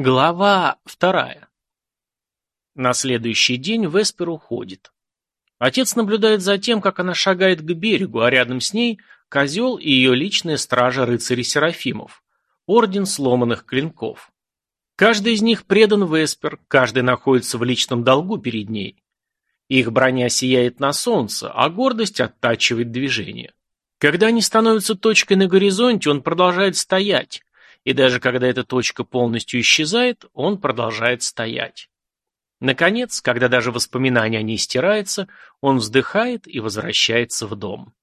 Глава вторая. На следующий день Веспер уходит. Отец наблюдает за тем, как она шагает к берегу, а рядом с ней козел и ее личная стража рыцарей Серафимов, орден сломанных клинков. Каждый из них предан Веспер, каждый находится в личном долгу перед ней. Их броня сияет на солнце, а гордость оттачивает движение. Когда они становятся точкой на горизонте, он продолжает стоять, и даже когда эта точка полностью исчезает, он продолжает стоять. Наконец, когда даже воспоминания о ней стираются, он вздыхает и возвращается в дом.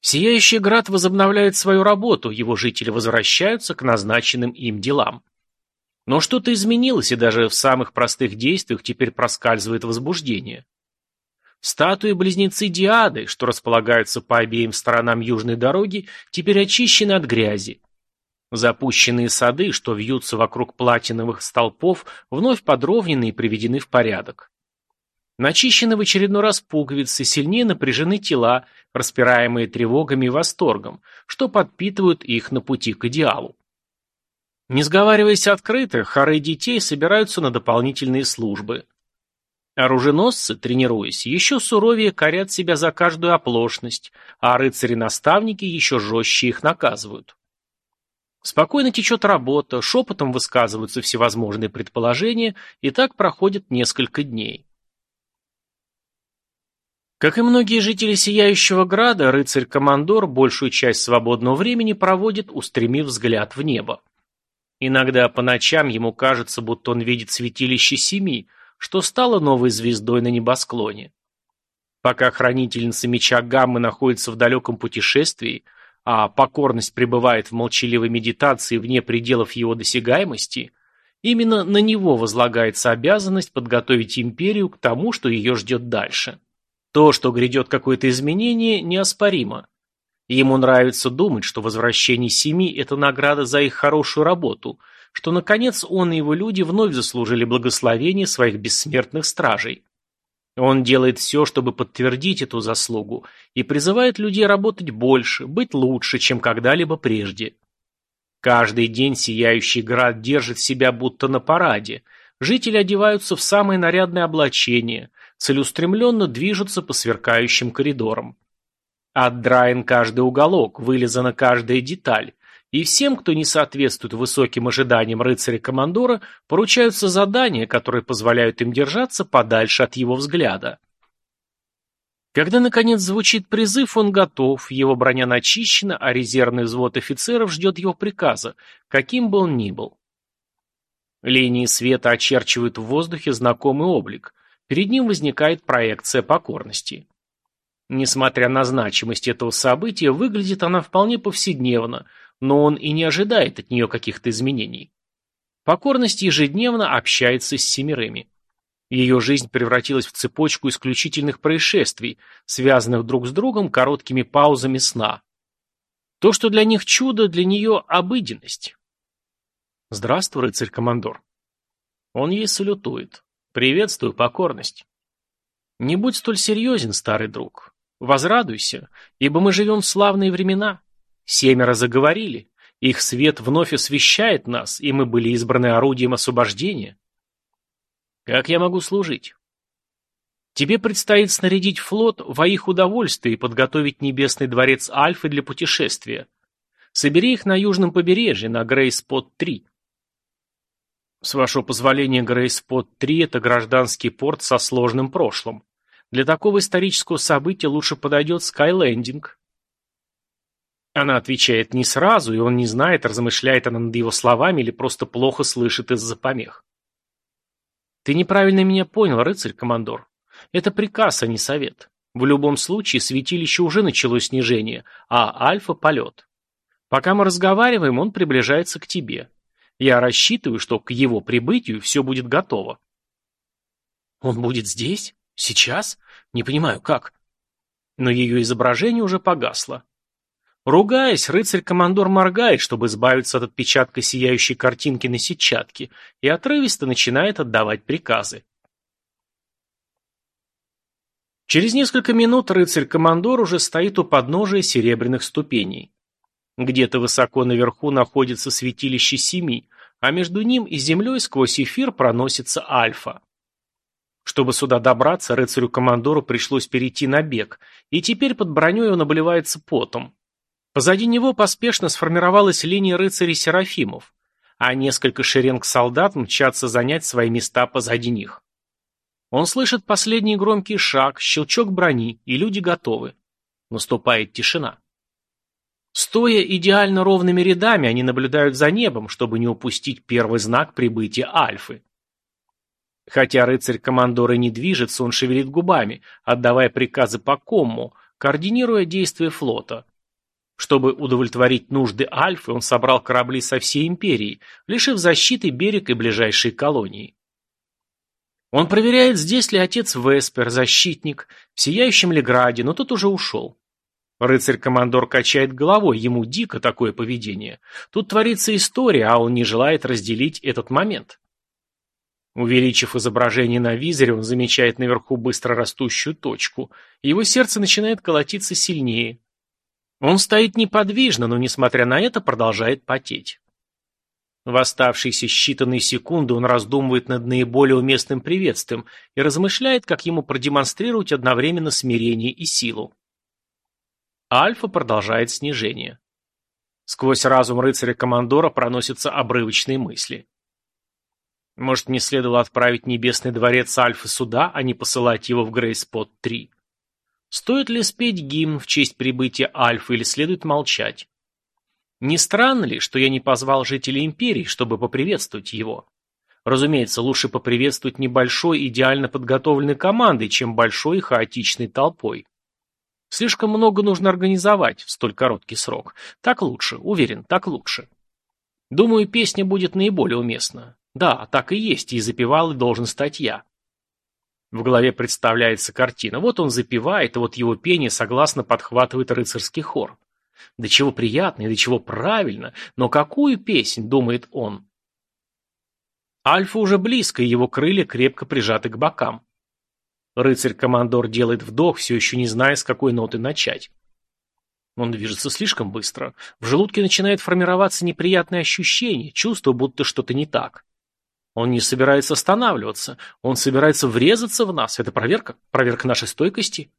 Сияющий град возобновляет свою работу, его жители возвращаются к назначенным им делам. Но что-то изменилось, и даже в самых простых действиях теперь проскальзывает возбуждение. Статуи-близнецы Диады, что располагаются по обеим сторонам южной дороги, теперь очищены от грязи. Запущенные сады, что вьются вокруг платиновых столпов, вновь подровнены и приведены в порядок. Начищены в очередной раз пуговицы, сильнее напряжены тела, распираемые тревогами и восторгом, что подпитывают их на пути к идеалу. Не сговариваясь открыто, хоры детей собираются на дополнительные службы. Оруженосцы, тренируясь, еще суровее корят себя за каждую оплошность, а рыцари-наставники еще жестче их наказывают. Спокойно течет работа, шепотом высказываются всевозможные предположения, и так проходит несколько дней. Как и многие жители Сияющего Града, рыцарь-командор большую часть свободного времени проводит, устремив взгляд в небо. Иногда по ночам ему кажется, будто он видит святилище Семи, что стало новой звездой на небосклоне. Пока хранительница меча Гаммы находится в далеком путешествии, а покорность пребывает в молчаливой медитации вне пределов его досягаемости, именно на него возлагается обязанность подготовить империю к тому, что ее ждет дальше. То, что грядет какое-то изменение, неоспоримо. Ему нравится думать, что возвращение семи – это награда за их хорошую работу, что, наконец, он и его люди вновь заслужили благословение своих бессмертных стражей. Он делает все, чтобы подтвердить эту заслугу, и призывает людей работать больше, быть лучше, чем когда-либо прежде. Каждый день сияющий град держит себя будто на параде. Жители одеваются в самые нарядные облачения, целеустремленно движутся по сверкающим коридорам. Отдраен каждый уголок, вылизана каждая деталь, и всем, кто не соответствует высоким ожиданиям рыцаря-командора, поручаются задания, которые позволяют им держаться подальше от его взгляда. Когда, наконец, звучит призыв, он готов, его броня начищена, а резервный взвод офицеров ждет его приказа, каким бы он ни был. Линии света очерчивают в воздухе знакомый облик. Перед ним возникает проекция покорности. Несмотря на значимость этого события, выглядит она вполне повседневно – но он и не ожидает от нее каких-то изменений. Покорность ежедневно общается с семерыми. Ее жизнь превратилась в цепочку исключительных происшествий, связанных друг с другом короткими паузами сна. То, что для них чудо, для нее обыденность. Здравствуй, рыцарь-командор. Он ей салютует. Приветствую, покорность. Не будь столь серьезен, старый друг. Возрадуйся, ибо мы живем в славные времена. Семеро заговорили. Их свет вновь освещает нас, и мы были избраны орудием освобождения. Как я могу служить? Тебе предстоит снарядить флот во их удовольствие и подготовить небесный дворец Альфы для путешествия. Собери их на южном побережье, на Грейспот-3. С вашего позволения, Грейспот-3 – это гражданский порт со сложным прошлым. Для такого исторического события лучше подойдет Скайлендинг. Она отвечает не сразу, и он не знает, размышляет она над его словами или просто плохо слышит из-за помех. Ты неправильно меня понял, рыцарь-командор. Это приказ, а не совет. В любом случае, святилище уже начало снижение, а альфа – полет. Пока мы разговариваем, он приближается к тебе. Я рассчитываю, что к его прибытию все будет готово. Он будет здесь? Сейчас? Не понимаю, как? Но ее изображение уже погасло. Ругаясь, рыцарь-командор моргает, чтобы избавиться от отпечатка сияющей картинки на сетчатке, и отрывисто начинает отдавать приказы. Через несколько минут рыцарь-командор уже стоит у подножия серебряных ступеней. Где-то высоко наверху находится святилище Семи, а между ним и землей сквозь эфир проносится Альфа. Чтобы сюда добраться, рыцарю-командору пришлось перейти на бег, и теперь под броней он обливается потом. Позади него поспешно сформировалась линия рыцарей-серафимов, а несколько шеренг солдат мчатся занять свои места позади них. Он слышит последний громкий шаг, щелчок брони, и люди готовы. Наступает тишина. Стоя идеально ровными рядами, они наблюдают за небом, чтобы не упустить первый знак прибытия Альфы. Хотя рыцарь-командор и не движется, он шевелит губами, отдавая приказы по комму, координируя действия флота. Чтобы удовлетворить нужды Альфы, он собрал корабли со всей империи, лишив защиты берег и ближайшие колонии. Он проверяет, здесь ли отец Веспер, защитник, в сияющем ли граде, но тот уже ушел. Рыцарь-командор качает головой, ему дико такое поведение. Тут творится история, а он не желает разделить этот момент. Увеличив изображение на визоре, он замечает наверху быстро растущую точку, и его сердце начинает колотиться сильнее. Он стоит неподвижно, но, несмотря на это, продолжает потеть. В оставшиеся считанные секунды он раздумывает над наиболее уместным приветствием и размышляет, как ему продемонстрировать одновременно смирение и силу. Альфа продолжает снижение. Сквозь разум рыцаря-командора проносятся обрывочные мысли. Может, не следовало отправить Небесный дворец Альфы сюда, а не посылать его в Грейспот-3? Стоит ли спеть гимн в честь прибытия Альфы или следует молчать? Не странно ли, что я не позвал жителей Империи, чтобы поприветствовать его? Разумеется, лучше поприветствовать небольшой идеально подготовленной командой, чем большой и хаотичной толпой. Слишком много нужно организовать в столь короткий срок. Так лучше, уверен, так лучше. Думаю, песня будет наиболее уместна. Да, так и есть, и запевалой должен стать я. В голове представляется картина. Вот он запевает, и вот его пение согласно подхватывает рыцарский хор. Да чего приятно и до чего правильно, но какую песнь, думает он. Альфа уже близко, и его крылья крепко прижаты к бокам. Рыцарь-командор делает вдох, все еще не зная, с какой ноты начать. Он движется слишком быстро. В желудке начинает формироваться неприятное ощущение, чувство, будто что-то не так. Он не собирается останавливаться. Он собирается врезаться в нас. Это проверка? Проверка нашей стойкости?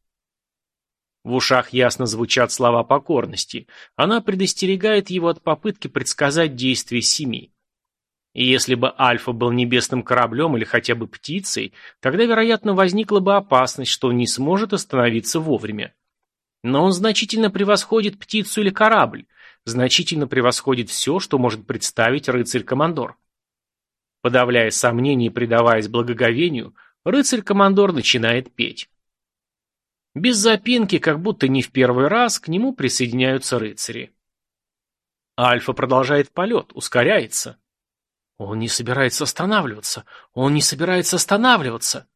В ушах ясно звучат слова покорности. Она предостерегает его от попытки предсказать действия семи. И если бы Альфа был небесным кораблем или хотя бы птицей, тогда, вероятно, возникла бы опасность, что он не сможет остановиться вовремя. Но он значительно превосходит птицу или корабль, значительно превосходит все, что может представить рыцарь-командор. Подавляя сомнения и предаваясь благоговению, рыцарь-командор начинает петь. Без запинки, как будто не в первый раз, к нему присоединяются рыцари. Альфа продолжает полет, ускоряется. Он не собирается останавливаться. Он не собирается останавливаться.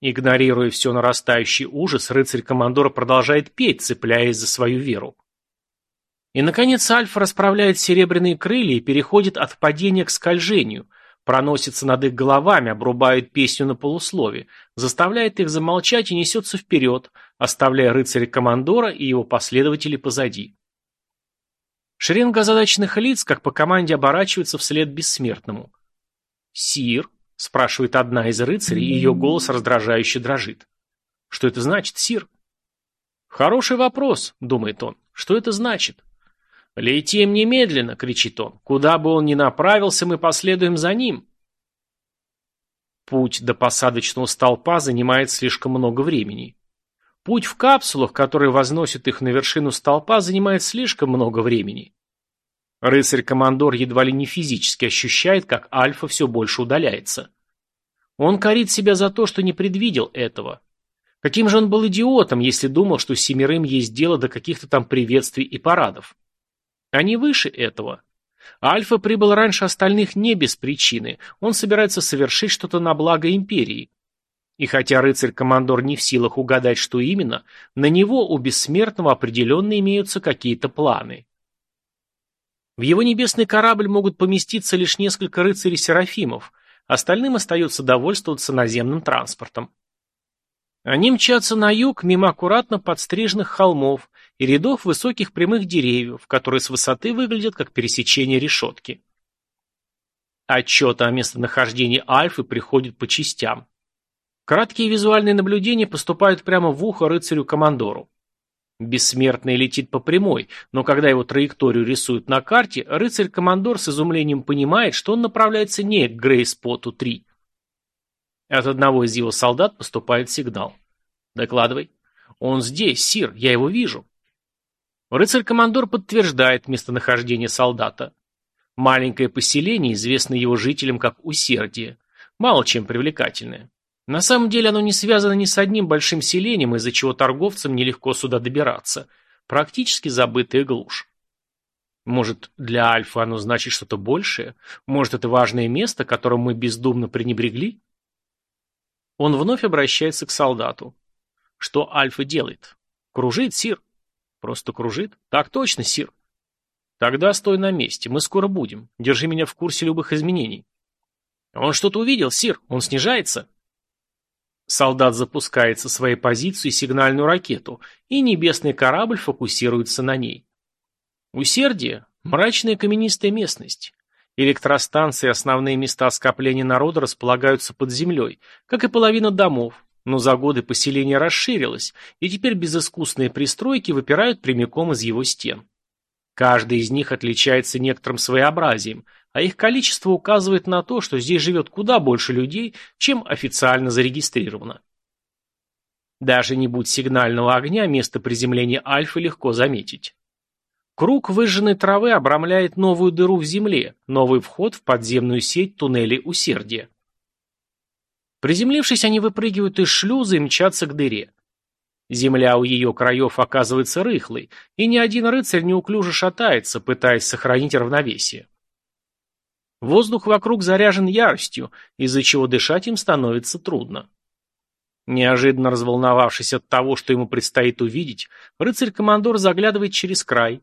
Игнорируя все нарастающий ужас, рыцарь-командор продолжает петь, цепляясь за свою веру. И, наконец, Альфа расправляет серебряные крылья и переходит от падения к скольжению, проносится над их головами, обрубает песню на полуслове, заставляет их замолчать и несется вперед, оставляя рыцаря-командора и его последователей позади. Шеренга озадаченных лиц, как по команде, оборачивается вслед бессмертному. «Сир?» – спрашивает одна из рыцарей, и ее голос раздражающе дрожит. «Что это значит, сир?» «Хороший вопрос», – думает он. «Что это значит?» «Летим немедленно!» — кричит он. «Куда бы он ни направился, мы последуем за ним!» Путь до посадочного столпа занимает слишком много времени. Путь в капсулах, которые возносят их на вершину столпа, занимает слишком много времени. Рыцарь-командор едва ли не физически ощущает, как Альфа все больше удаляется. Он корит себя за то, что не предвидел этого. Каким же он был идиотом, если думал, что семерым есть дело до каких-то там приветствий и парадов. Они выше этого. Альфа прибыл раньше остальных не без причины. Он собирается совершить что-то на благо империи. И хотя рыцарь-командор не в силах угадать, что именно, на него у бессмертного определенно имеются какие-то планы. В его небесный корабль могут поместиться лишь несколько рыцарей-серафимов, остальным остается довольствоваться наземным транспортом. Они мчатся на юг мимо аккуратно подстриженных холмов, и рядов высоких прямых деревьев, которые с высоты выглядят как пересечение решетки. Отчеты о местонахождении Альфы приходят по частям. Краткие визуальные наблюдения поступают прямо в ухо рыцарю-командору. Бессмертный летит по прямой, но когда его траекторию рисуют на карте, рыцарь-командор с изумлением понимает, что он направляется не к Грейспоту-3. От одного из его солдат поступает сигнал. «Докладывай». «Он здесь, Сир, я его вижу». Рыцарь-командор подтверждает местонахождение солдата. Маленькое поселение известно его жителям как Усердие, мало чем привлекательное. На самом деле оно не связано ни с одним большим селением, из-за чего торговцам нелегко сюда добираться. Практически забытая глушь. Может, для Альфа оно значит что-то большее? Может, это важное место, которым мы бездумно пренебрегли? Он вновь обращается к солдату. Что Альфа делает? Кружит, Сир? Просто кружит? Так точно, Сир. Тогда стой на месте, мы скоро будем. Держи меня в курсе любых изменений. Он что-то увидел, Сир, он снижается. Солдат запускает со своей позиции сигнальную ракету, и небесный корабль фокусируется на ней. Усердие – мрачная каменистая местность. Электростанции и основные места скопления народа располагаются под землей, как и половина домов, но за годы поселение расширилось, и теперь безыскусные пристройки выпирают прямиком из его стен. Каждый из них отличается некоторым своеобразием, а их количество указывает на то, что здесь живет куда больше людей, чем официально зарегистрировано. Даже не будь сигнального огня, место приземления Альфы легко заметить. Круг выжженной травы обрамляет новую дыру в земле, новый вход в подземную сеть туннелей усердия. Приземлившись, они выпрыгивают из шлюза и мчатся к дыре. Земля у ее краев оказывается рыхлой, и ни один рыцарь неуклюже шатается, пытаясь сохранить равновесие. Воздух вокруг заряжен яростью, из-за чего дышать им становится трудно. Неожиданно разволновавшись от того, что ему предстоит увидеть, рыцарь-командор заглядывает через край.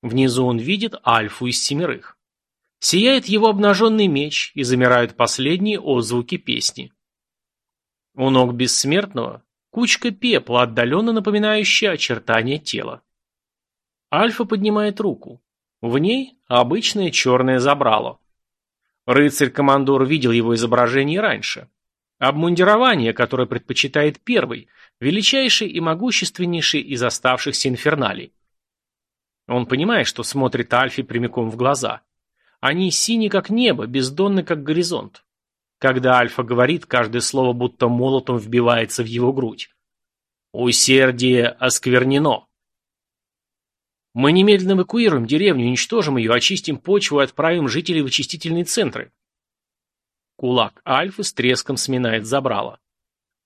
Внизу он видит Альфу из семерых. Сияет его обнаженный меч, и замирают последние отзвуки песни. У ног бессмертного кучка пепла, отдаленно напоминающая очертания тела. Альфа поднимает руку. В ней обычное черное забрало. Рыцарь-командор видел его изображение раньше. Обмундирование, которое предпочитает первый, величайший и могущественнейший из оставшихся инферналей. Он понимает, что смотрит Альфе прямиком в глаза. Они сини как небо, бездонны как горизонт. Когда Альфа говорит, каждое слово будто молотом вбивается в его грудь. Усердие осквернено. Мы немедленно эвакуируем деревню, уничтожим ее, очистим почву и отправим жителей в очистительные центры. Кулак Альфы с треском сминает забрало.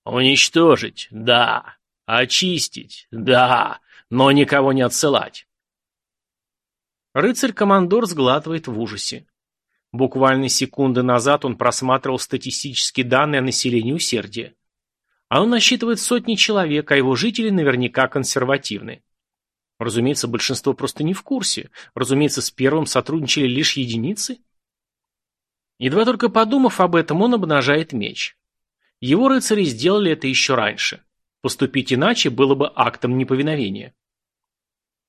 Уничтожить, да. Очистить, да. Но никого не отсылать. Рыцарь-командор сглатывает в ужасе. Буквально секунды назад он просматривал статистические данные о населении усердия. А он насчитывает сотни человек, а его жители наверняка консервативны. Разумеется, большинство просто не в курсе. Разумеется, с первым сотрудничали лишь единицы. Едва только подумав об этом, он обнажает меч. Его рыцари сделали это еще раньше. Поступить иначе было бы актом неповиновения.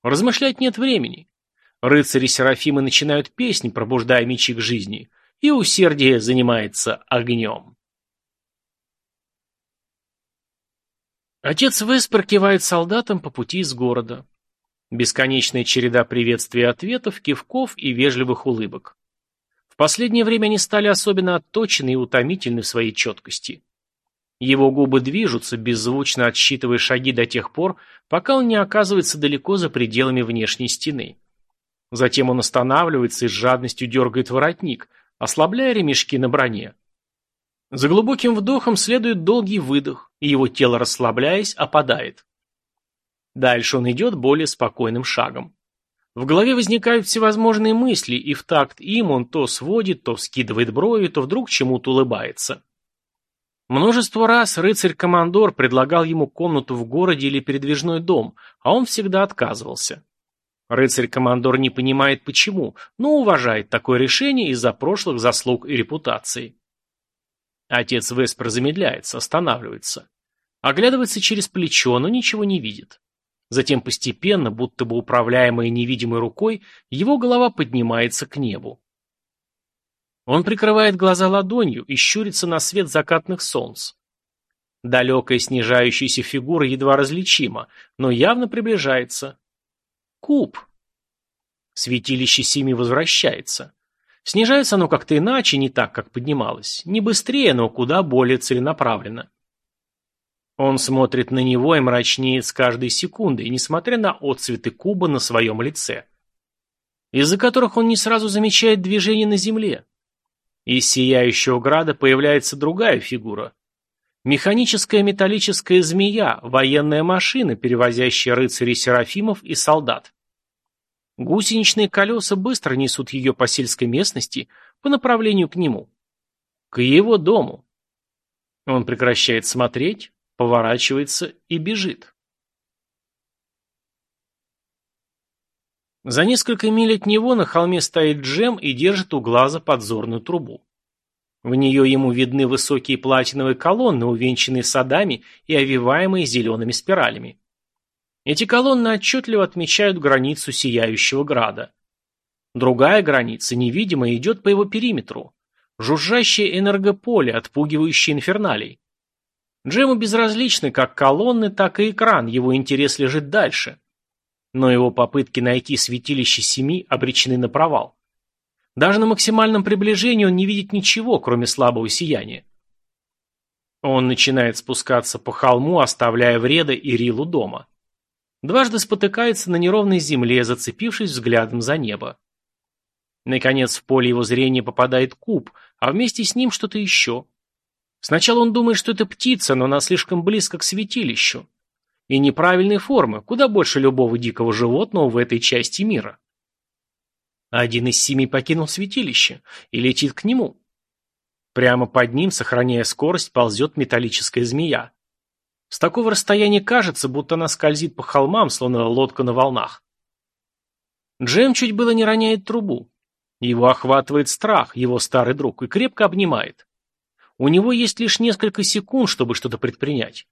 Размышлять нет времени. Рыцари-серафимы начинают песни, пробуждая мечи к жизни, и усердие занимается огнем. Отец Веспер кивает солдатам по пути из города. Бесконечная череда приветствий и ответов, кивков и вежливых улыбок. В последнее время они стали особенно отточены и утомительны в своей четкости. Его губы движутся, беззвучно отсчитывая шаги до тех пор, пока он не оказывается далеко за пределами внешней стены. Затем он останавливается и с жадностью дергает воротник, ослабляя ремешки на броне. За глубоким вдохом следует долгий выдох, и его тело, расслабляясь, опадает. Дальше он идет более спокойным шагом. В голове возникают всевозможные мысли, и в такт им он то сводит, то вскидывает брови, то вдруг чему-то улыбается. Множество раз рыцарь-командор предлагал ему комнату в городе или передвижной дом, а он всегда отказывался. Рыцарь-командор не понимает почему, но уважает такое решение из-за прошлых заслуг и репутации. Отец Веспер замедляется, останавливается. Оглядывается через плечо, но ничего не видит. Затем постепенно, будто бы управляемая невидимой рукой, его голова поднимается к небу. Он прикрывает глаза ладонью и щурится на свет закатных солнц. Далекая снижающаяся фигура едва различима, но явно приближается. Куб. Святилище Семи возвращается. Снижается оно как-то иначе, не так, как поднималось. Не быстрее, но куда более целенаправленно. Он смотрит на него и мрачнеет с каждой секундой, несмотря на отцветы куба на своем лице, из-за которых он не сразу замечает движение на земле. Из сияющего града появляется другая фигура. Механическая металлическая змея, военная машина, перевозящая рыцарей Серафимов и солдат. Гусеничные колеса быстро несут ее по сельской местности по направлению к нему. К его дому. Он прекращает смотреть, поворачивается и бежит. За несколько миль от него на холме стоит Джем и держит у глаза подзорную трубу. В нее ему видны высокие платиновые колонны, увенчанные садами и овиваемые зелеными спиралями. Эти колонны отчетливо отмечают границу Сияющего Града. Другая граница, невидимая, идет по его периметру. Жужжащее энергополе, отпугивающее инферналей. Джему безразличны как колонны, так и экран, его интерес лежит дальше. Но его попытки найти святилище Семи обречены на провал. Даже на максимальном приближении он не видит ничего, кроме слабого сияния. Он начинает спускаться по холму, оставляя Вреда и Рилу дома. Дважды спотыкается на неровной земле, зацепившись взглядом за небо. Наконец в поле его зрения попадает куб, а вместе с ним что-то еще. Сначала он думает, что это птица, но она слишком близко к святилищу. И неправильной формы, куда больше любого дикого животного в этой части мира. Один из семи покинул святилище и летит к нему. Прямо под ним, сохраняя скорость, ползет металлическая змея. С такого расстояния кажется, будто она скользит по холмам, словно лодка на волнах. Джем чуть было не роняет трубу. Его охватывает страх, его старый друг, и крепко обнимает. У него есть лишь несколько секунд, чтобы что-то предпринять.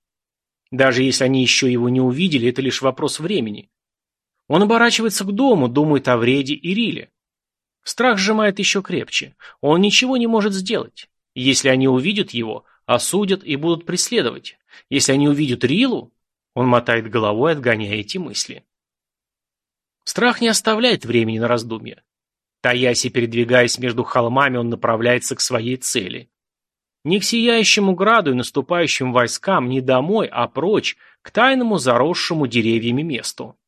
Даже если они еще его не увидели, это лишь вопрос времени. Он оборачивается к дому, думает о вреде и Риле. Страх сжимает еще крепче. Он ничего не может сделать. Если они увидят его, осудят и будут преследовать. Если они увидят Рилу, он мотает головой, отгоняя эти мысли. Страх не оставляет времени на раздумья. Таясь и передвигаясь между холмами, он направляется к своей цели. Не к сияющему граду и наступающим войскам, не домой, а прочь, к тайному заросшему деревьями месту.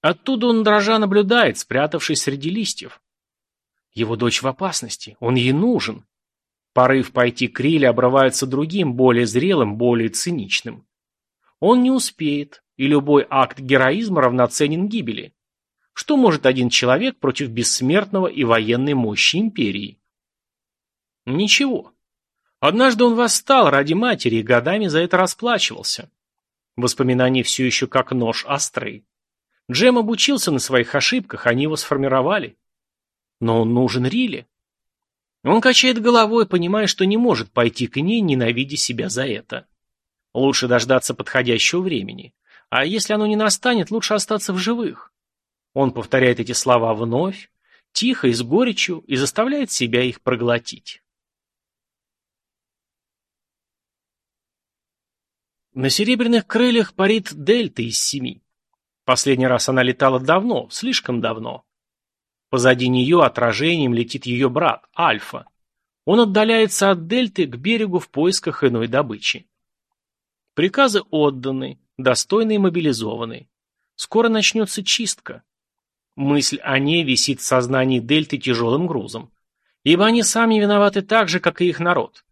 Оттуда он дрожа наблюдает, спрятавшись среди листьев. Его дочь в опасности, он ей нужен. Порыв пойти к Риле обрывается другим, более зрелым, более циничным. Он не успеет, и любой акт героизма равноценен гибели. Что может один человек против бессмертного и военной мощи империи? Ничего. Однажды он восстал ради матери и годами за это расплачивался. Воспоминания все еще как нож острый. Джем обучился на своих ошибках, они его сформировали. Но он нужен Риле. Он качает головой, понимая, что не может пойти к ней, ненавидя себя за это. Лучше дождаться подходящего времени. А если оно не настанет, лучше остаться в живых. Он повторяет эти слова вновь, тихо и с горечью, и заставляет себя их проглотить. На серебряных крыльях парит дельта из семи. Последний раз она летала давно, слишком давно. Позади нее отражением летит ее брат, Альфа. Он отдаляется от дельты к берегу в поисках иной добычи. Приказы отданы, достойные мобилизованы. Скоро начнется чистка. Мысль о ней висит в сознании дельты тяжелым грузом. Ибо они сами виноваты так же, как и их народ.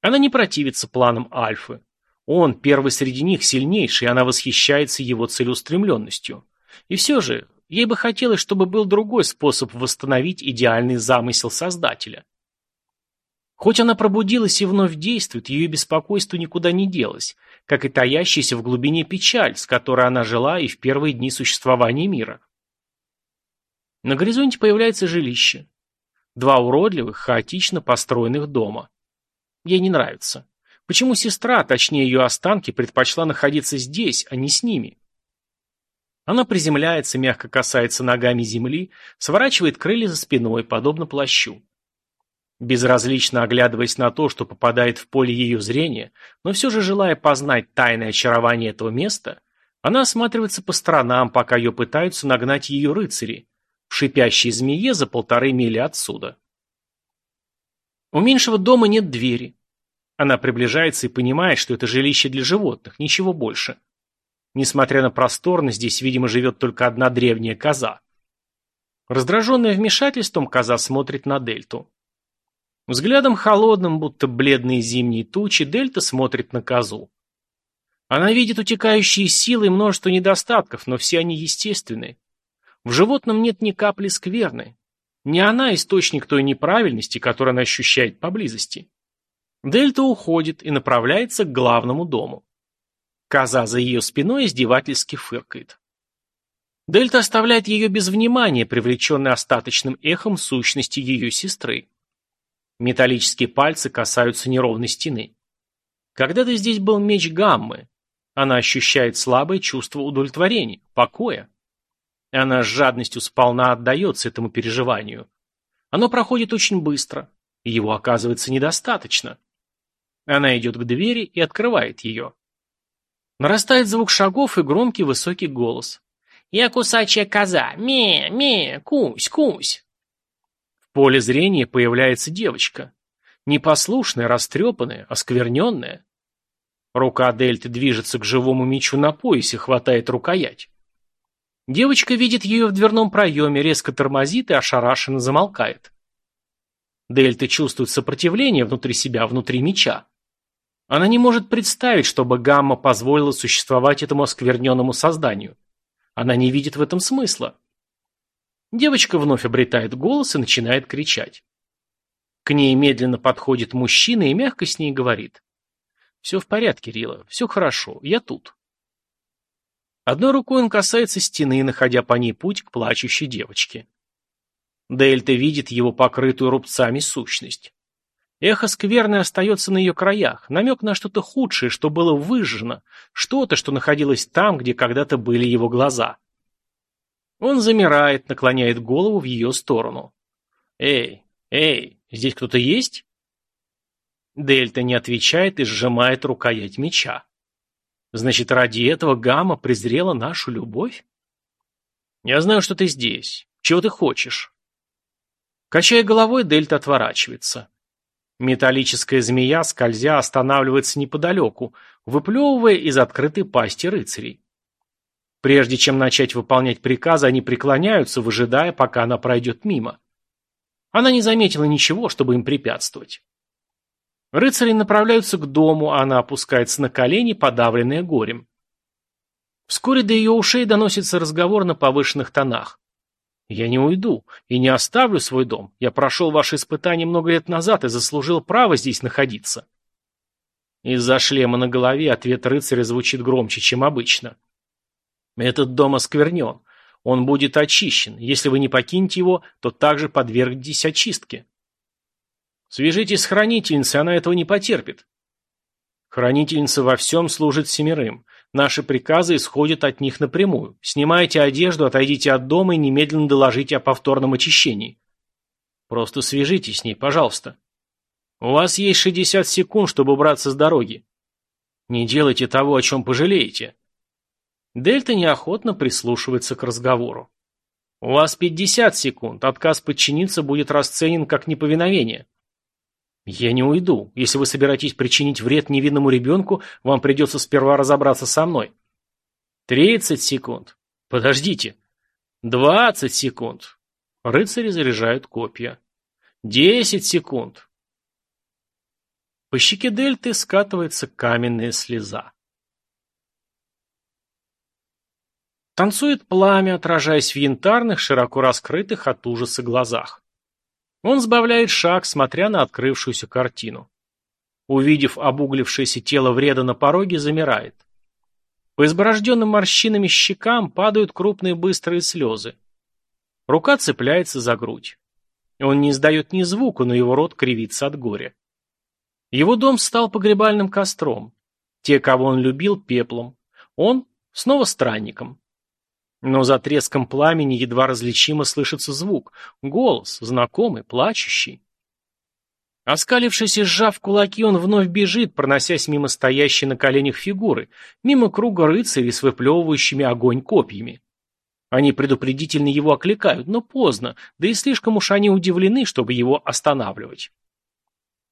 Она не противится планам Альфы. Он, первый среди них, сильнейший, и она восхищается его целеустремленностью. И все же, ей бы хотелось, чтобы был другой способ восстановить идеальный замысел Создателя. Хоть она пробудилась и вновь действует, ее беспокойство никуда не делось, как и таящаяся в глубине печаль, с которой она жила и в первые дни существования мира. На горизонте появляется жилище. Два уродливых, хаотично построенных дома. Ей не нравится. Почему сестра, точнее ее останки, предпочла находиться здесь, а не с ними? Она приземляется, мягко касается ногами земли, сворачивает крылья за спиной, подобно плащу. Безразлично оглядываясь на то, что попадает в поле ее зрения, но все же желая познать тайное очарование этого места, она осматривается по сторонам, пока ее пытаются нагнать ее рыцари, в шипящей змее за полторы мили отсюда. У меньшего дома нет двери. Она приближается и понимает, что это жилище для животных, ничего больше. Несмотря на просторность, здесь, видимо, живет только одна древняя коза. Раздраженная вмешательством, коза смотрит на дельту. Взглядом холодным, будто бледные зимние тучи, Дельта смотрит на козу. Она видит утекающие силы и множество недостатков, но все они естественны. В животном нет ни капли скверны. Не она источник той неправильности, которую она ощущает поблизости. Дельта уходит и направляется к главному дому. Коза за ее спиной издевательски фыркает. Дельта оставляет ее без внимания, привлеченной остаточным эхом сущности ее сестры. Металлические пальцы касаются неровной стены. Когда-то здесь был меч Гаммы. Она ощущает слабое чувство удовлетворения, покоя. Она с жадностью сполна отдается этому переживанию. Оно проходит очень быстро, его оказывается недостаточно. Она идет к двери и открывает ее. Нарастает звук шагов и громкий высокий голос. «Я кусачая коза! Ме, ме, кусь, кусь!» поле зрения появляется девочка. Непослушная, растрепанная, оскверненная. Рука Дельты движется к живому мечу на поясе, хватает рукоять. Девочка видит ее в дверном проеме, резко тормозит и ошарашенно замолкает. Дельта чувствует сопротивление внутри себя, внутри меча. Она не может представить, чтобы Гамма позволила существовать этому оскверненному созданию. Она не видит в этом смысла. Девочка вновь обретает голос и начинает кричать. К ней медленно подходит мужчина и мягко с ней говорит. «Все в порядке, Рила, все хорошо, я тут». Одной рукой он касается стены, находя по ней путь к плачущей девочке. Дельта видит его покрытую рубцами сущность. Эхо скверное остается на ее краях, намек на что-то худшее, что было выжжено, что-то, что находилось там, где когда-то были его глаза. Он замирает, наклоняет голову в ее сторону. «Эй, эй, здесь кто-то есть?» Дельта не отвечает и сжимает рукоять меча. Значит, ради этого Гамма презрела нашу любовь? Я знаю, что ты здесь. Чего ты хочешь? Качая головой, Дельта отворачивается. Металлическая змея, скользя, останавливается неподалеку, выплевывая из открытой пасти рыцарей. Прежде чем начать выполнять приказы, они преклоняются, выжидая, пока она пройдет мимо. Она не заметила ничего, чтобы им препятствовать. Рыцари направляются к дому, а она опускается на колени, подавленная горем. Вскоре до ее ушей доносится разговор на повышенных тонах. «Я не уйду и не оставлю свой дом. Я прошел ваши испытания много лет назад и заслужил право здесь находиться». Из-за шлема на голове ответ рыцаря звучит громче, чем обычно. Этот дом осквернен. Он будет очищен. Если вы не покинете его, то также подвергнетесь очистке. Свяжитесь с хранительницей, она этого не потерпит. Хранительница во всем служит семерым. Наши приказы исходят от них напрямую. Снимайте одежду, отойдите от дома и немедленно доложите о повторном очищении. Просто свяжитесь с ней, пожалуйста. У вас есть 60 секунд, чтобы убраться с дороги. Не делайте того, о чем пожалеете. Дельта неохотно прислушивается к разговору. «У вас 50 секунд. Отказ подчиниться будет расценен как неповиновение». «Я не уйду. Если вы собираетесь причинить вред невинному ребенку, вам придется сперва разобраться со мной». «Тридцать секунд. Подождите. Двадцать секунд». Рыцари заряжают копья. «Десять секунд». По щеке Дельты скатывается каменная слеза. Танцует пламя, отражаясь в янтарных, широко раскрытых от ужаса глазах. Он сбавляет шаг, смотря на открывшуюся картину. Увидев обуглившееся тело вреда на пороге, замирает. По изборожденным морщинами щекам падают крупные быстрые слезы. Рука цепляется за грудь. Он не издает ни звука, но его рот кривится от горя. Его дом стал погребальным костром. Те, кого он любил, пеплом. Он снова странником. Но за треском пламени едва различимо слышится звук. Голос, знакомый, плачущий. Оскалившись и сжав кулаки, он вновь бежит, проносясь мимо стоящей на коленях фигуры, мимо круга рыцарей с выплевывающими огонь копьями. Они предупредительно его окликают, но поздно, да и слишком уж они удивлены, чтобы его останавливать.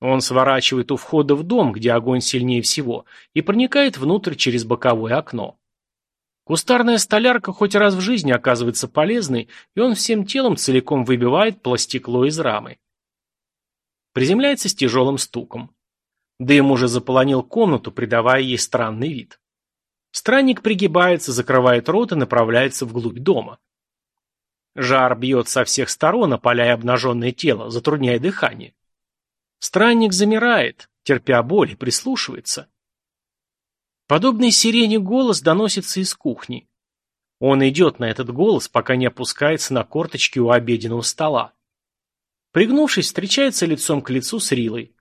Он сворачивает у входа в дом, где огонь сильнее всего, и проникает внутрь через боковое окно. Кустарная столярка хоть раз в жизни оказывается полезной, и он всем телом целиком выбивает пластекло из рамы. Приземляется с тяжелым стуком. Дым уже заполонил комнату, придавая ей странный вид. Странник пригибается, закрывает рот и направляется вглубь дома. Жар бьет со всех сторон, опаляя обнаженное тело, затрудняя дыхание. Странник замирает, терпя боль, и прислушивается. Подобный сирене голос доносится из кухни. Он идет на этот голос, пока не опускается на корточки у обеденного стола. Пригнувшись, встречается лицом к лицу с Рилой.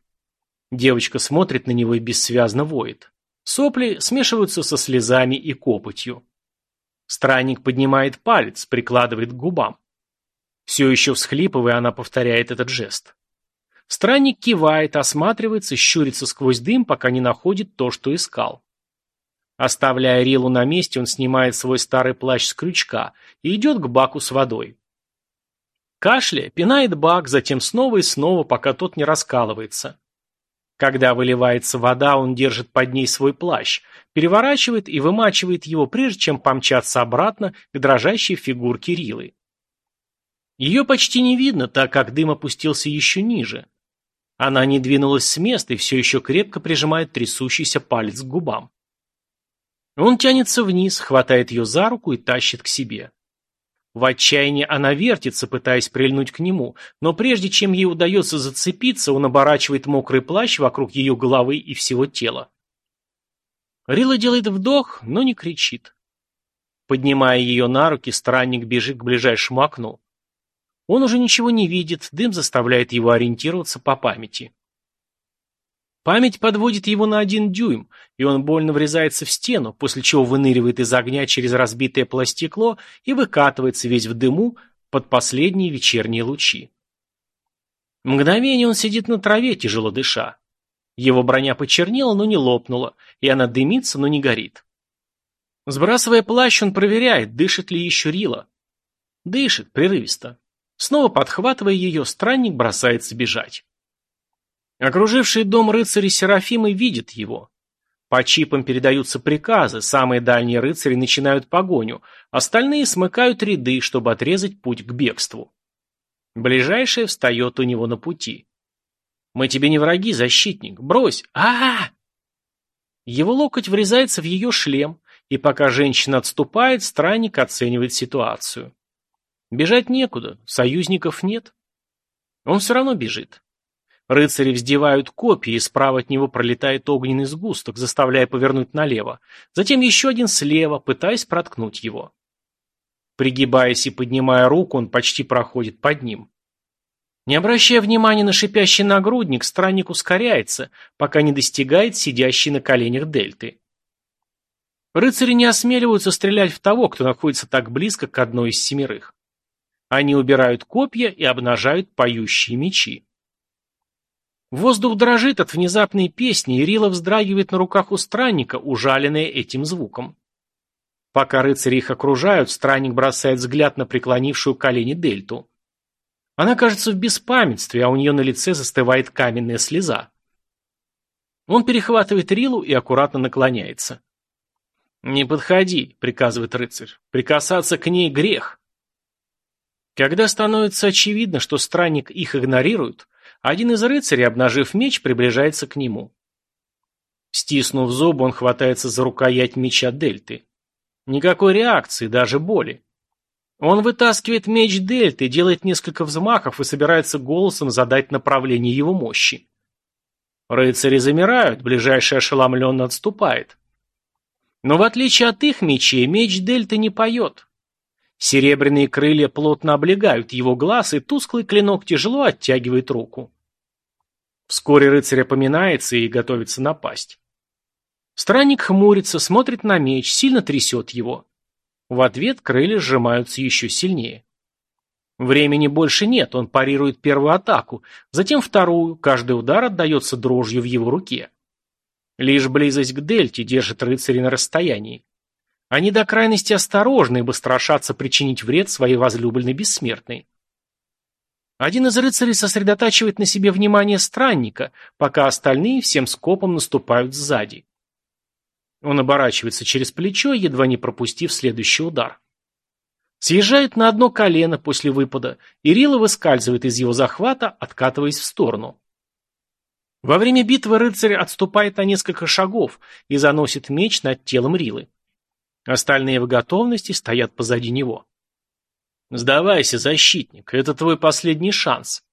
Девочка смотрит на него и бессвязно воет. Сопли смешиваются со слезами и копотью. Странник поднимает палец, прикладывает к губам. Все еще всхлипывая, она повторяет этот жест. Странник кивает, осматривается, щурится сквозь дым, пока не находит то, что искал. Оставляя Рилу на месте, он снимает свой старый плащ с крючка и идет к баку с водой. Кашля, пинает бак, затем снова и снова, пока тот не раскалывается. Когда выливается вода, он держит под ней свой плащ, переворачивает и вымачивает его, прежде чем помчаться обратно к дрожащей фигурке Рилы. Ее почти не видно, так как дым опустился еще ниже. Она не двинулась с места и все еще крепко прижимает трясущийся палец к губам. Он тянется вниз, хватает ее за руку и тащит к себе. В отчаянии она вертится, пытаясь прильнуть к нему, но прежде чем ей удается зацепиться, он оборачивает мокрый плащ вокруг ее головы и всего тела. Рила делает вдох, но не кричит. Поднимая ее на руки, странник бежит к ближайшему окну. Он уже ничего не видит, дым заставляет его ориентироваться по памяти. Память подводит его на один дюйм, и он больно врезается в стену, после чего выныривает из огня через разбитое пластекло и выкатывается весь в дыму под последние вечерние лучи. Мгновение он сидит на траве, тяжело дыша. Его броня почернела, но не лопнула, и она дымится, но не горит. Сбрасывая плащ, он проверяет, дышит ли еще Рила. Дышит, прерывисто. Снова подхватывая ее, странник бросается бежать. Окружившие дом рыцари Серафимы видят его. По чипам передаются приказы, самые дальние рыцари начинают погоню, остальные смыкают ряды, чтобы отрезать путь к бегству. Ближайшая встает у него на пути. «Мы тебе не враги, защитник, брось! а а, -а! Его локоть врезается в ее шлем, и пока женщина отступает, странник оценивает ситуацию. Бежать некуда, союзников нет. Он все равно бежит. Рыцари вздевают копья, и справа от него пролетает огненный сгусток, заставляя повернуть налево. Затем еще один слева, пытаясь проткнуть его. Пригибаясь и поднимая руку, он почти проходит под ним. Не обращая внимания на шипящий нагрудник, странник ускоряется, пока не достигает сидящей на коленях дельты. Рыцари не осмеливаются стрелять в того, кто находится так близко к одной из семерых. Они убирают копья и обнажают поющие мечи. Воздух дрожит от внезапной песни, и Рила вздрагивает на руках у странника, ужаленная этим звуком. Пока рыцари их окружают, странник бросает взгляд на преклонившую колени дельту. Она кажется в беспамятстве, а у нее на лице застывает каменная слеза. Он перехватывает Рилу и аккуратно наклоняется. «Не подходи», — приказывает рыцарь. «Прикасаться к ней грех». Когда становится очевидно, что странник их игнорирует, один из рыцарей, обнажив меч, приближается к нему. Стиснув зубы, он хватается за рукоять меча Дельты. Никакой реакции, даже боли. Он вытаскивает меч Дельты, делает несколько взмахов и собирается голосом задать направление его мощи. Рыцари замирают, ближайший ошеломленно отступает. Но в отличие от их мечей, меч Дельты не поет. Серебряные крылья плотно облегают его глаз, и тусклый клинок тяжело оттягивает руку. Вскоре рыцарь опоминается и готовится напасть. Странник хмурится, смотрит на меч, сильно трясет его. В ответ крылья сжимаются еще сильнее. Времени больше нет, он парирует первую атаку, затем вторую, каждый удар отдается дрожью в его руке. Лишь близость к дельте держит рыцаря на расстоянии. Они до крайности осторожны, ибо страшатся причинить вред своей возлюбленной бессмертной. Один из рыцарей сосредотачивает на себе внимание странника, пока остальные всем скопом наступают сзади. Он оборачивается через плечо, едва не пропустив следующий удар. Съезжает на одно колено после выпада, и Рила выскальзывает из его захвата, откатываясь в сторону. Во время битвы рыцарь отступает на несколько шагов и заносит меч над телом Рилы. Остальные в готовности стоят позади него. «Сдавайся, защитник, это твой последний шанс».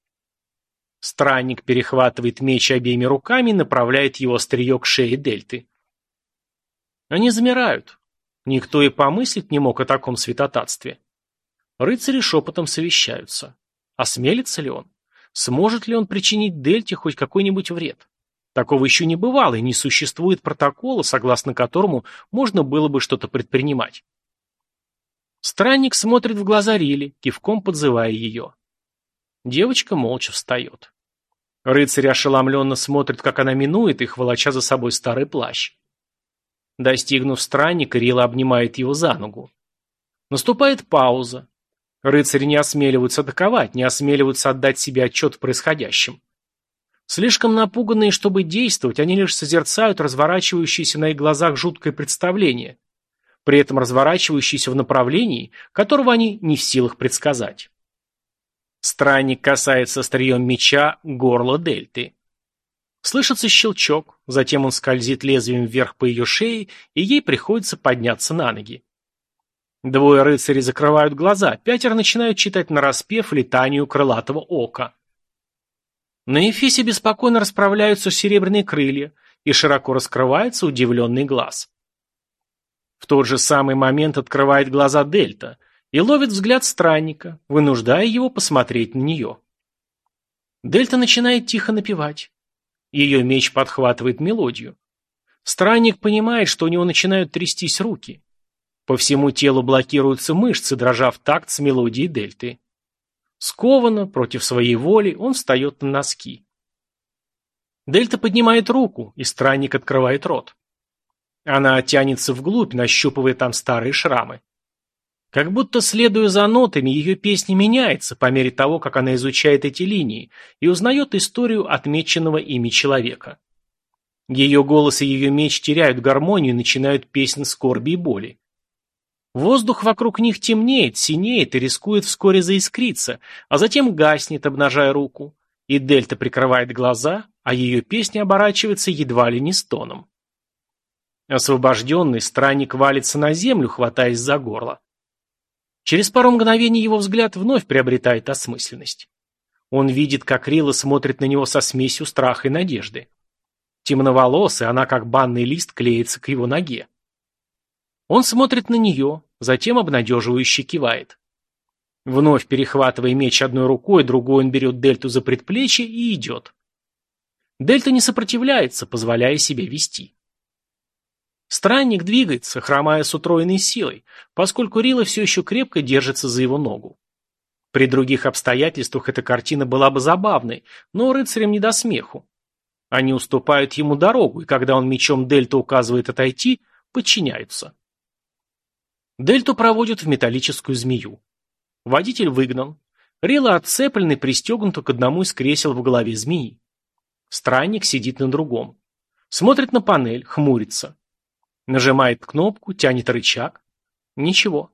Странник перехватывает меч обеими руками и направляет его острие к шее Дельты. Они замирают. Никто и помыслить не мог о таком святотатстве. Рыцари шепотом совещаются. Осмелится ли он? Сможет ли он причинить Дельте хоть какой-нибудь вред? Такого еще не бывало, и не существует протокола, согласно которому можно было бы что-то предпринимать. Странник смотрит в глаза Рили, кивком подзывая ее. Девочка молча встает. Рыцарь ошеломленно смотрит, как она минует их, волоча за собой старый плащ. Достигнув странника, Рила обнимает его за ногу. Наступает пауза. Рыцари не осмеливаются атаковать, не осмеливаются отдать себе отчет в происходящем. Слишком напуганные, чтобы действовать, они лишь созерцают разворачивающееся на их глазах жуткое представление, при этом разворачивающееся в направлении, которого они не в силах предсказать. Странник касается острием меча горла дельты. Слышится щелчок, затем он скользит лезвием вверх по ее шее, и ей приходится подняться на ноги. Двое рыцарей закрывают глаза, пятеро начинают читать нараспев летанию крылатого ока. На Эфисе беспокойно расправляются серебряные крылья, и широко раскрывается удивленный глаз. В тот же самый момент открывает глаза Дельта и ловит взгляд странника, вынуждая его посмотреть на нее. Дельта начинает тихо напевать. Ее меч подхватывает мелодию. Странник понимает, что у него начинают трястись руки. По всему телу блокируются мышцы, дрожа в такт с мелодией дельты. Скованно, против своей воли, он встает на носки. Дельта поднимает руку, и странник открывает рот. Она тянется вглубь, нащупывая там старые шрамы. Как будто, следуя за нотами, ее песня меняется по мере того, как она изучает эти линии и узнает историю отмеченного ими человека. Ее голос и ее меч теряют гармонию и начинают песнь скорби и боли. Воздух вокруг них темнеет, синеет и рискует вскоре заискриться, а затем гаснет, обнажая руку. И Дельта прикрывает глаза, а ее песня оборачивается едва ли не стоном. Освобожденный странник валится на землю, хватаясь за горло. Через пару мгновений его взгляд вновь приобретает осмысленность. Он видит, как Рила смотрит на него со смесью страха и надежды. Темноволосая, она как банный лист клеится к его ноге. Он смотрит на нее, затем обнадеживающе кивает. Вновь перехватывая меч одной рукой, другой он берет Дельту за предплечье и идет. Дельта не сопротивляется, позволяя себе вести. Странник двигается, хромая с утроенной силой, поскольку Рила все еще крепко держится за его ногу. При других обстоятельствах эта картина была бы забавной, но рыцарям не до смеху. Они уступают ему дорогу, и когда он мечом Дельта указывает отойти, подчиняются. Дельту проводят в металлическую змею. Водитель выгнан. Рила отцеплен и пристегнута к одному из кресел в голове змеи. Странник сидит на другом. Смотрит на панель, хмурится. Нажимает кнопку, тянет рычаг. Ничего.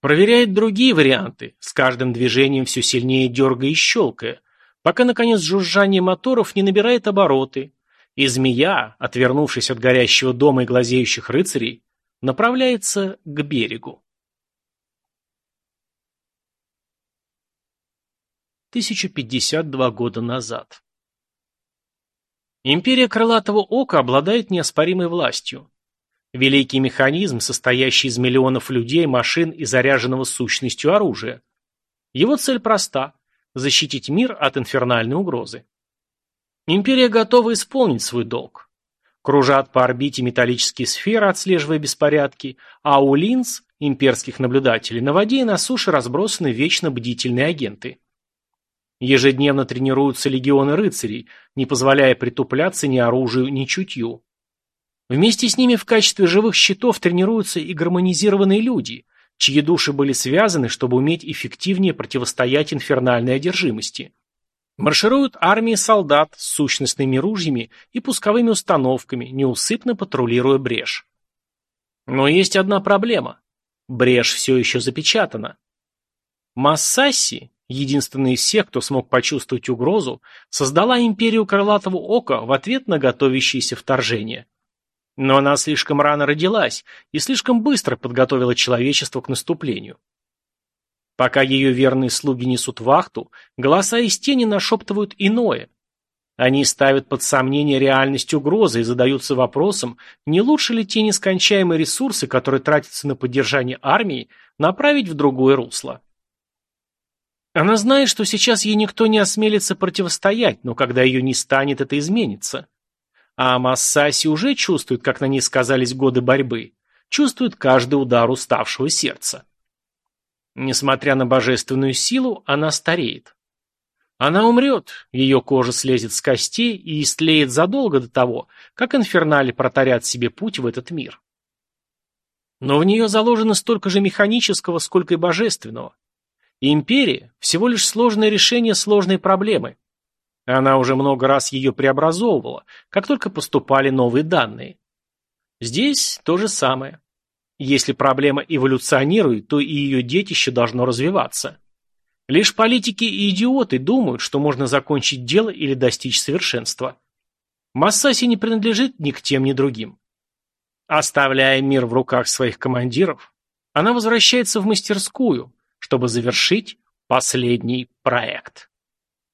Проверяет другие варианты, с каждым движением все сильнее дергая и щелкая, пока, наконец, жужжание моторов не набирает обороты, и змея, отвернувшись от горящего дома и глазеющих рыцарей, направляется к берегу. 1052 года назад. Империя Крылатого Ока обладает неоспоримой властью. Великий механизм, состоящий из миллионов людей, машин и заряженного сущностью оружия. Его цель проста – защитить мир от инфернальной угрозы. Империя готова исполнить свой долг. Кружат по орбите металлические сферы, отслеживая беспорядки, а у линз имперских наблюдателей, на воде и на суше разбросаны вечно бдительные агенты. Ежедневно тренируются легионы рыцарей, не позволяя притупляться ни оружию, ни чутью. Вместе с ними в качестве живых щитов тренируются и гармонизированные люди, чьи души были связаны, чтобы уметь эффективнее противостоять инфернальной одержимости. Маршируют армии солдат с сущностными ружьями и пусковыми установками, неусыпно патрулируя брешь. Но есть одна проблема. Брешь все еще запечатана. Массаси, единственный из всех, кто смог почувствовать угрозу, создала империю Крылатого Ока в ответ на готовящееся вторжение. Но она слишком рано родилась и слишком быстро подготовила человечество к наступлению. Пока ее верные слуги несут вахту, голоса из тени нашептывают иное. Они ставят под сомнение реальность угрозы и задаются вопросом, не лучше ли те нескончаемые ресурсы, которые тратятся на поддержание армии, направить в другое русло. Она знает, что сейчас ей никто не осмелится противостоять, но когда ее не станет, это изменится. А Массаси уже чувствует, как на ней сказались годы борьбы, чувствует каждый удар уставшего сердца. Несмотря на божественную силу, она стареет. Она умрет, ее кожа слезет с костей и истлеет задолго до того, как инфернали протарят себе путь в этот мир. Но в нее заложено столько же механического, сколько и божественного. Империя – всего лишь сложное решение сложной проблемы. Она уже много раз ее преобразовывала, как только поступали новые данные. Здесь то же самое. Если проблема эволюционирует, то и ее детище должно развиваться. Лишь политики и идиоты думают, что можно закончить дело или достичь совершенства. Массаси не принадлежит ни к тем, ни другим. Оставляя мир в руках своих командиров, она возвращается в мастерскую, чтобы завершить последний проект.